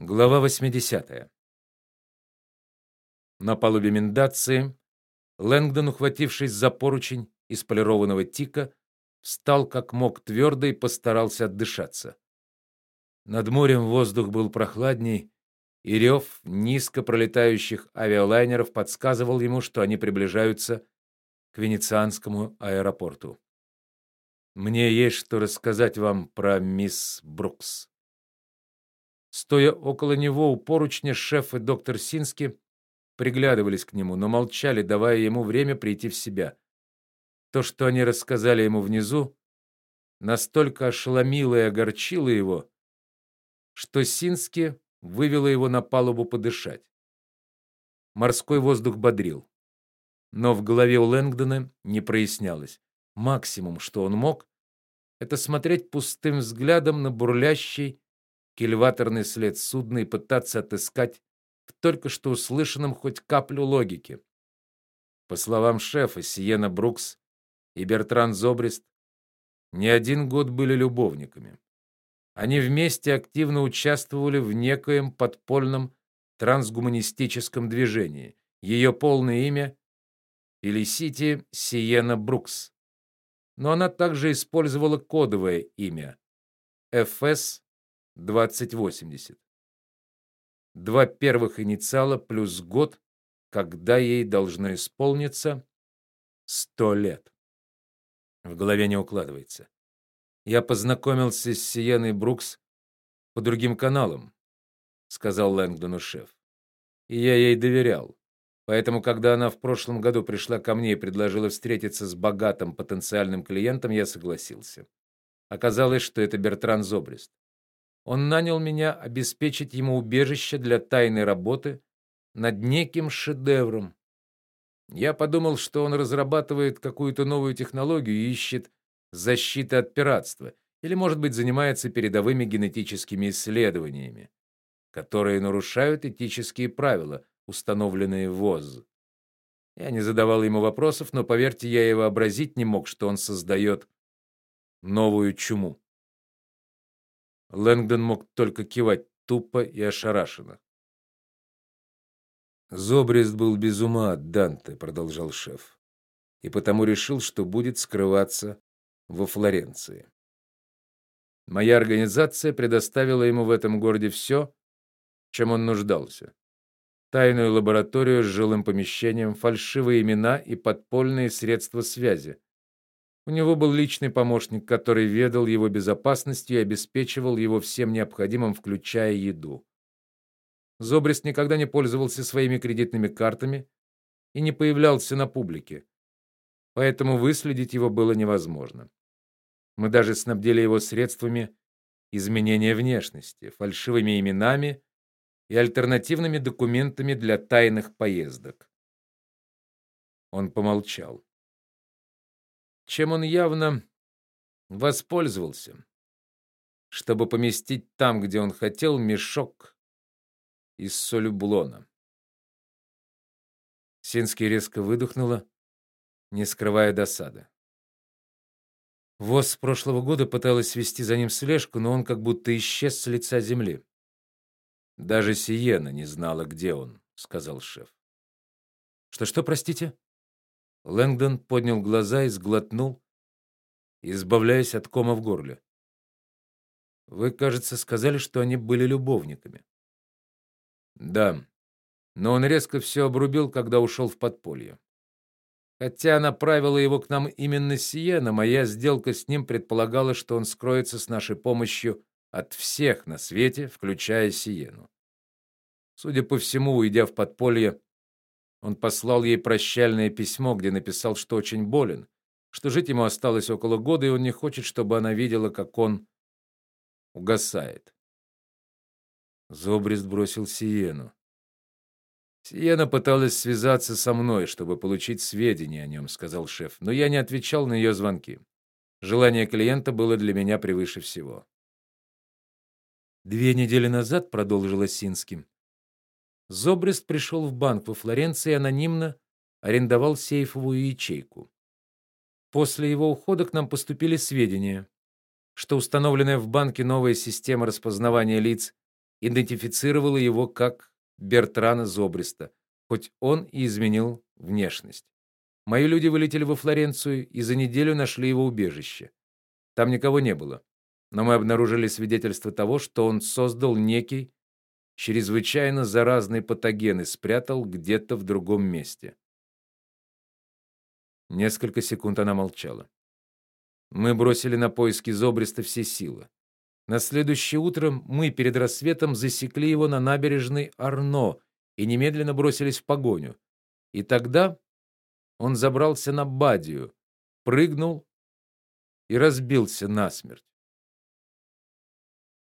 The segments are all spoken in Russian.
Глава 80. На палубе Миндации Лэнгдон, ухватившись за поручень из полированного тика, встал как мог твердо и постарался отдышаться. Над морем воздух был прохладней, и рев низко пролетающих авиалайнеров подсказывал ему, что они приближаются к венецианскому аэропорту. Мне есть что рассказать вам про мисс Брукс. Стоя около него у поручня, шеф и доктор Сински приглядывались к нему, но молчали, давая ему время прийти в себя. То, что они рассказали ему внизу, настолько ошеломило и огорчило его, что Сински вывело его на палубу подышать. Морской воздух бодрил, но в голове у Лэнгдона не прояснялось. Максимум, что он мог, это смотреть пустым взглядом на бурлящий кильваторный след судна и пытаться отыскать в только что услышанном хоть каплю логики. По словам шефа, Сиена Брукс и Бертран Зобрист не один год были любовниками. Они вместе активно участвовали в некоем подпольном трансгуманистическом движении. Ее полное имя Фелисити Сиена Брукс. Но она также использовала кодовое имя ФС 2080. Два первых инициала плюс год, когда ей должно исполниться сто лет. В голове не укладывается. Я познакомился с Сиеной Брукс по другим каналам, сказал Лэнгдону шеф. И я ей доверял. Поэтому, когда она в прошлом году пришла ко мне и предложила встретиться с богатым потенциальным клиентом, я согласился. Оказалось, что это Бертран Зобрист. Он нанял меня обеспечить ему убежище для тайной работы над неким шедевром. Я подумал, что он разрабатывает какую-то новую технологию и ищет защиты от пиратства, или, может быть, занимается передовыми генетическими исследованиями, которые нарушают этические правила, установленные ВОЗ. Я не задавал ему вопросов, но поверьте, я и вообразить не мог, что он создает новую чуму. Лэнгдон мог только кивать тупо и ошарашенно. Зобрист был без ума от Данте, продолжал шеф, и потому решил, что будет скрываться во Флоренции. Моя организация предоставила ему в этом городе все, чем он нуждался. Тайную лабораторию с жилым помещением, фальшивые имена и подпольные средства связи, у него был личный помощник, который ведал его безопасностью и обеспечивал его всем необходимым, включая еду. Зобрис никогда не пользовался своими кредитными картами и не появлялся на публике. Поэтому выследить его было невозможно. Мы даже снабдили его средствами изменения внешности, фальшивыми именами и альтернативными документами для тайных поездок. Он помолчал чем он явно воспользовался, чтобы поместить там, где он хотел, мешок из солюблона. Синский резко выдохнула, не скрывая досады. ВОЗ с прошлого года пыталась вести за ним слежку, но он как будто исчез с лица земли. Даже Сиена не знала, где он, сказал шеф. Что что, простите? Лэнгдон поднял глаза и сглотнул, избавляясь от кома в горле. Вы, кажется, сказали, что они были любовниками. Да. Но он резко все обрубил, когда ушел в подполье. Хотя направила его к нам именно Сиена, моя сделка с ним предполагала, что он скроется с нашей помощью от всех на свете, включая Сиену. Судя по всему, уйдя в подполье, он послал ей прощальное письмо, где написал, что очень болен, что жить ему осталось около года, и он не хочет, чтобы она видела, как он угасает. Зобрист бросил Сиену. Сиена пыталась связаться со мной, чтобы получить сведения о нем», — сказал шеф, но я не отвечал на ее звонки. Желание клиента было для меня превыше всего. Две недели назад, продолжила Синским, Зобрист пришел в банк во Флоренции анонимно арендовал сейфовую ячейку. После его ухода к нам поступили сведения, что установленная в банке новая система распознавания лиц идентифицировала его как Бертрана Зобриста, хоть он и изменил внешность. Мои люди вылетели во Флоренцию и за неделю нашли его убежище. Там никого не было, но мы обнаружили свидетельство того, что он создал некий чрезвычайно заразный патоген и спрятал где-то в другом месте. Несколько секунд она молчала. Мы бросили на поиски Зобриста все силы. На следующее утро мы перед рассветом засекли его на набережной Арно и немедленно бросились в погоню. И тогда он забрался на бадью, прыгнул и разбился насмерть.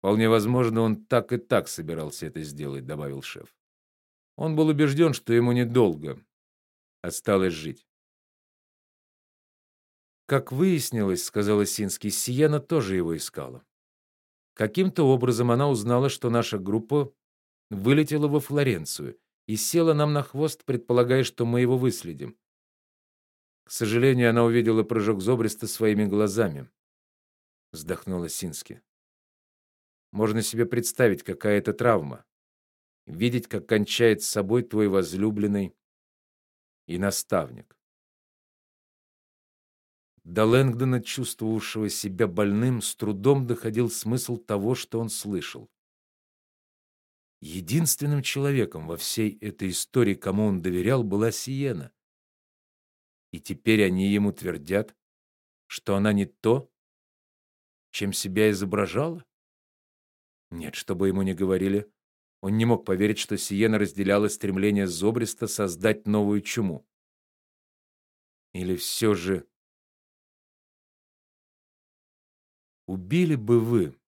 Вполне возможно, он так и так собирался это сделать, добавил шеф. Он был убежден, что ему недолго осталось жить. Как выяснилось, сказала Синский, Сиена тоже его искала. Каким-то образом она узнала, что наша группа вылетела во Флоренцию и села нам на хвост, предполагая, что мы его выследим. К сожалению, она увидела прыжок Зобриста своими глазами. Вздохнула Сински. Можно себе представить, какая это травма. Видеть, как кончает с собой твой возлюбленный и наставник. До Лэнгдона, чувствовавшего себя больным, с трудом доходил смысл того, что он слышал. Единственным человеком во всей этой истории, кому он доверял, была Сиена. И теперь они ему твердят, что она не то, чем себя изображала? Нет, чтобы ему не говорили, он не мог поверить, что Сиена разделяла стремление Зобриста создать новую чуму. Или все же Убили бы вы,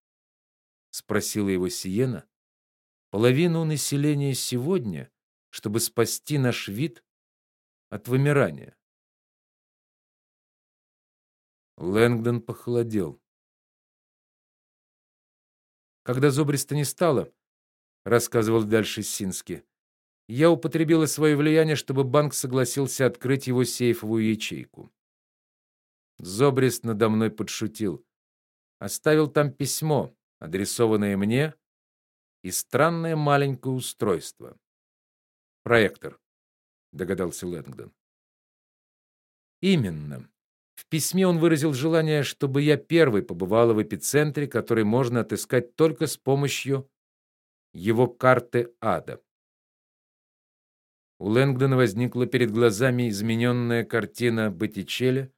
спросила его Сиена, половину населения сегодня, чтобы спасти наш вид от вымирания. Лэнгдон похолодел. Когда Зобриста не стало, рассказывал дальше Сински. Я употребила свое влияние, чтобы банк согласился открыть его сейфовую ячейку. Зобрист надо мной подшутил оставил там письмо, адресованное мне, и странное маленькое устройство. Проектор, догадался Лэнгдон. Именно. В письме он выразил желание, чтобы я первый побывала в эпицентре, который можно отыскать только с помощью его карты ада. У Лэнгдона возникла перед глазами измененная картина Боттичелли,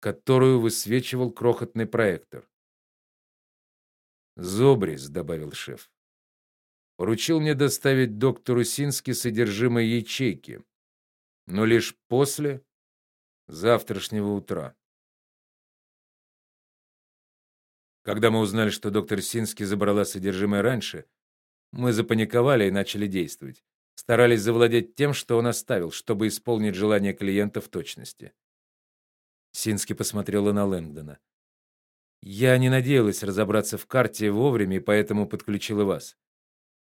которую высвечивал крохотный проектор. Зобрис, добавил шеф. Поручил мне доставить доктору Сински содержимое ячейки, но лишь после завтрашнего утра. Когда мы узнали, что доктор Сински забрала содержимое раньше, мы запаниковали и начали действовать. Старались завладеть тем, что он оставил, чтобы исполнить желание клиента в точности. Сински посмотрела на Лэнгдона. Я не надеялась разобраться в карте вовремя, и поэтому подключила вас.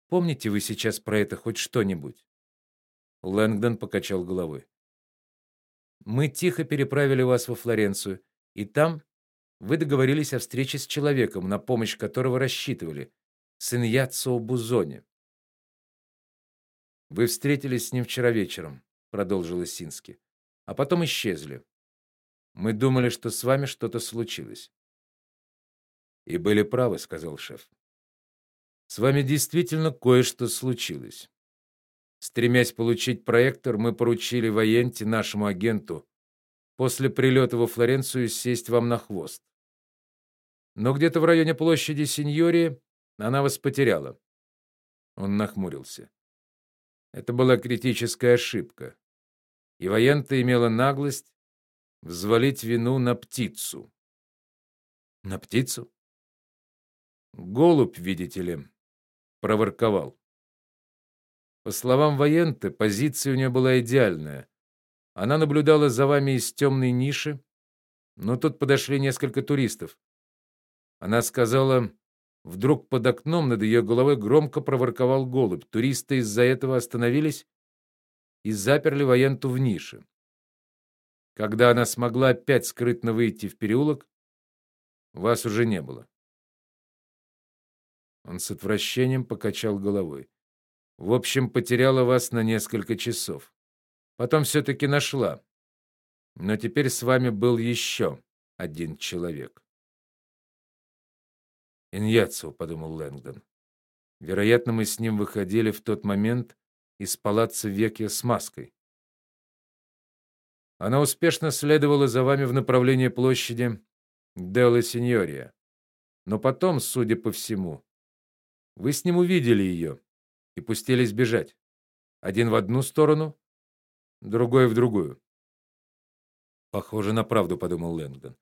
Помните вы сейчас про это хоть что-нибудь? Лэнгдон покачал головой. Мы тихо переправили вас во Флоренцию, и там вы договорились о встрече с человеком, на помощь которого рассчитывали, с Иньяццо Бузони. Вы встретились с ним вчера вечером, продолжила Сински, а потом исчезли. Мы думали, что с вами что-то случилось. И были правы, сказал шеф. С вами действительно кое-что случилось. Стремясь получить проектор, мы поручили Военте, нашему агенту, после прилета во Флоренцию сесть вам на хвост. Но где-то в районе площади Синьории она вас потеряла. Он нахмурился. Это была критическая ошибка. И Воента имела наглость взвалить вину на птицу. На птицу? Голубь, видите ли, проворковал. По словам военты, позиция у нее была идеальная. Она наблюдала за вами из темной ниши, но тут подошли несколько туристов. Она сказала, вдруг под окном над ее головой громко проворковал голубь. Туристы из-за этого остановились и заперли военту в нише. Когда она смогла опять скрытно выйти в переулок, вас уже не было. Он с отвращением покачал головой. В общем, потеряла вас на несколько часов. Потом все таки нашла. Но теперь с вами был еще один человек. Иньяцу, подумал Лэнгдон. Вероятно, мы с ним выходили в тот момент из палаца Векья с маской. Она успешно следовала за вами в направлении площади Делла Синьория. Но потом, судя по всему, вы с ним увидели ее и пустились бежать. Один в одну сторону, другой в другую. Похоже на правду, подумал Лэнгдон.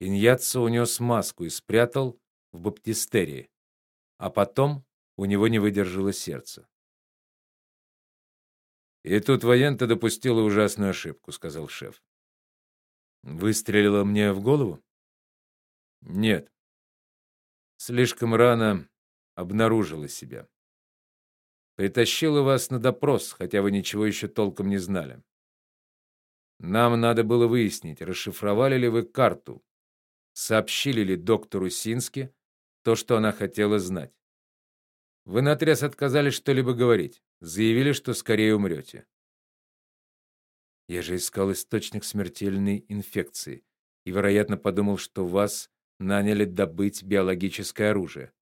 Иньяццо унес маску и спрятал в баптистерии, а потом у него не выдержало сердце. И тут воента допустила ужасную ошибку, сказал шеф. Выстрелила мне в голову? Нет. Слишком рано обнаружила себя. Притащила вас на допрос, хотя вы ничего еще толком не знали. Нам надо было выяснить, расшифровали ли вы карту, сообщили ли доктору Сински то, что она хотела знать. Вы наотрез отказались что-либо говорить, заявили, что скорее умрете. Я же искал источник смертельной инфекции и, вероятно, подумал, что вас наняли добыть биологическое оружие.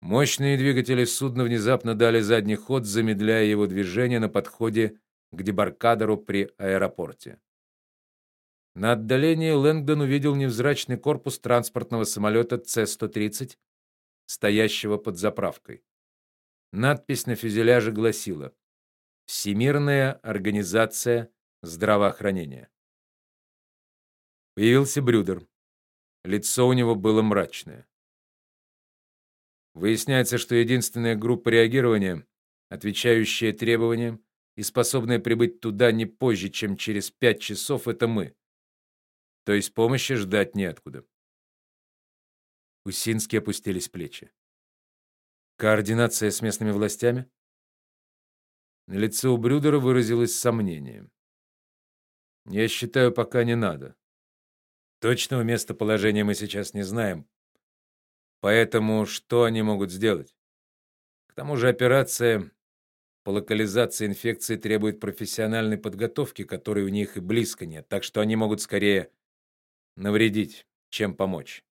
Мощные двигатели судна внезапно дали задний ход, замедляя его движение на подходе к дебаркадеру при аэропорте. На отдалении Лэнгдон увидел невзрачный корпус транспортного самолета С-130, стоящего под заправкой. Надпись на фюзеляже гласила: Всемирная организация здравоохранения. Появился Брюдер. Лицо у него было мрачное. Выясняется, что единственная группа реагирования, отвечающая требованиям, и способная прибыть туда не позже, чем через пять часов это мы. То есть помощи ждать неоткуда. У Сински опустились плечи. Координация с местными властями? На лице у Брюдера выразилось сомнение. Я считаю, пока не надо. Точного местоположения мы сейчас не знаем. Поэтому что они могут сделать? К тому же операция по локализации инфекции требует профессиональной подготовки, которой у них и близко нет, так что они могут скорее навредить, чем помочь.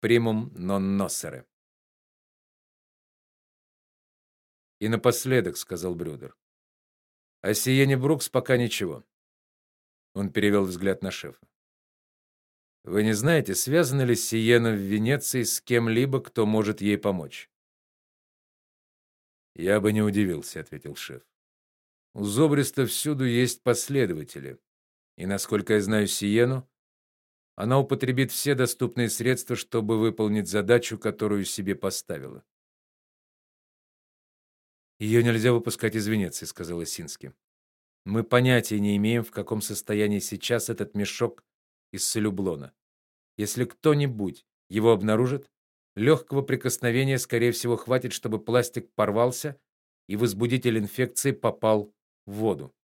Примум нон носере. И напоследок, сказал Брюдер. О Сиене Брукс пока ничего. Он перевел взгляд на шефа. Вы не знаете, связана ли Сиена в Венеции с кем-либо, кто может ей помочь? Я бы не удивился, ответил шеф. У Зобриста всюду есть последователи. И насколько я знаю Сиену, она употребит все доступные средства, чтобы выполнить задачу, которую себе поставила. «Ее нельзя выпускать из Венеции, сказала Сински. Мы понятия не имеем, в каком состоянии сейчас этот мешок из салюблона. Если кто-нибудь его обнаружит, Легкого прикосновения, скорее всего, хватит, чтобы пластик порвался и возбудитель инфекции попал в воду.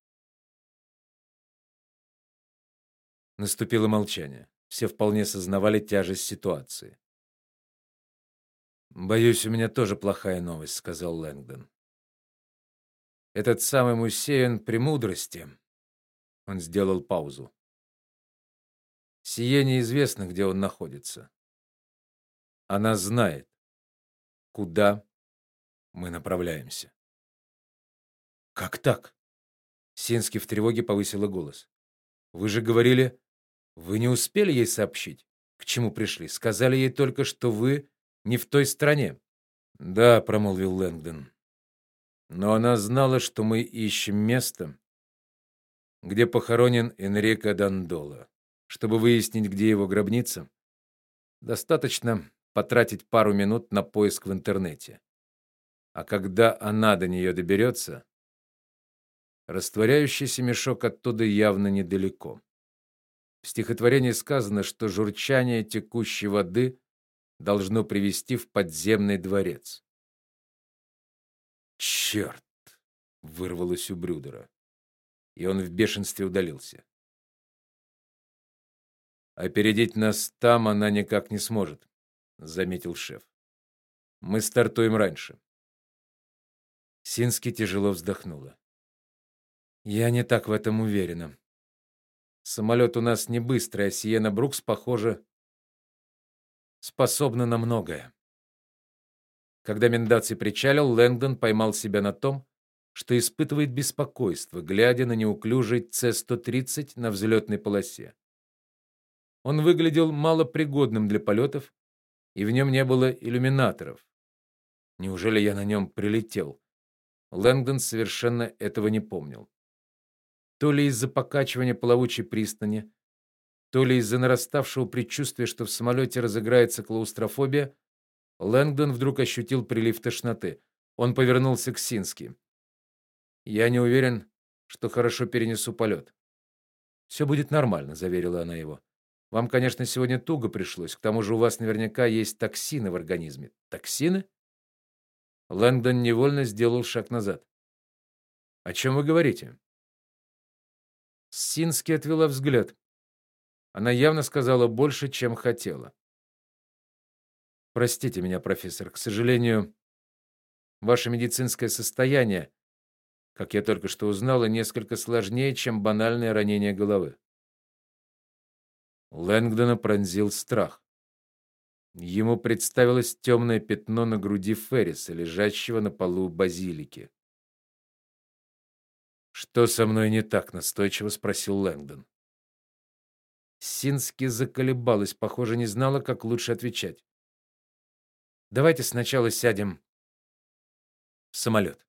Наступило молчание. Все вполне сознавали тяжесть ситуации. Боюсь, у меня тоже плохая новость, сказал Лэнгдон. Этот самый Мусеян премудрости. Он сделал паузу. Сие неизвестно, где он находится. Она знает, куда мы направляемся. Как так? Синский в тревоге повысила голос. Вы же говорили, вы не успели ей сообщить, к чему пришли. Сказали ей только, что вы не в той стране. Да, промолвил Лэнгдон. Но она знала, что мы ищем место, где похоронен Энрико Дандола. Чтобы выяснить, где его гробница, достаточно потратить пару минут на поиск в интернете. А когда она до нее доберется, растворяющийся мешок оттуда явно недалеко. В стихотворении сказано, что журчание текущей воды должно привести в подземный дворец. «Черт!» — вырвалось у Брюдера, и он в бешенстве удалился. Опередить нас там она никак не сможет заметил шеф. Мы стартуем раньше. Сински тяжело вздохнула. Я не так в этом уверена. Самолет у нас не быстрый, а Сиена Брукс, похоже, способна на многое. Когда Мендаци причалил, Лэнгдон поймал себя на том, что испытывает беспокойство, глядя на неуклюжий С-130 на взлетной полосе. Он выглядел малопригодным для полетов, и в нем не было иллюминаторов. Неужели я на нем прилетел? Лэнгдон совершенно этого не помнил. То ли из-за покачивания плавучей пристани, то ли из-за нараставшего предчувствия, что в самолете разыграется клаустрофобия, Лэнгдон вдруг ощутил прилив тошноты. Он повернулся к Сински. Я не уверен, что хорошо перенесу полет». «Все будет нормально, заверила она его. Вам, конечно, сегодня туго пришлось. К тому же у вас наверняка есть токсины в организме. Токсины? Лэнгдон невольно сделал шаг назад. О чем вы говорите? Сински отвела взгляд. Она явно сказала больше, чем хотела. Простите меня, профессор, к сожалению, ваше медицинское состояние, как я только что узнала, несколько сложнее, чем банальное ранение головы. Лэнгдона пронзил страх. Ему представилось темное пятно на груди Ферриса, лежащего на полу базилики. Что со мной не так, настойчиво спросил Лэнгдон. Сински заколебалась, похоже, не знала, как лучше отвечать. Давайте сначала сядем в самолет.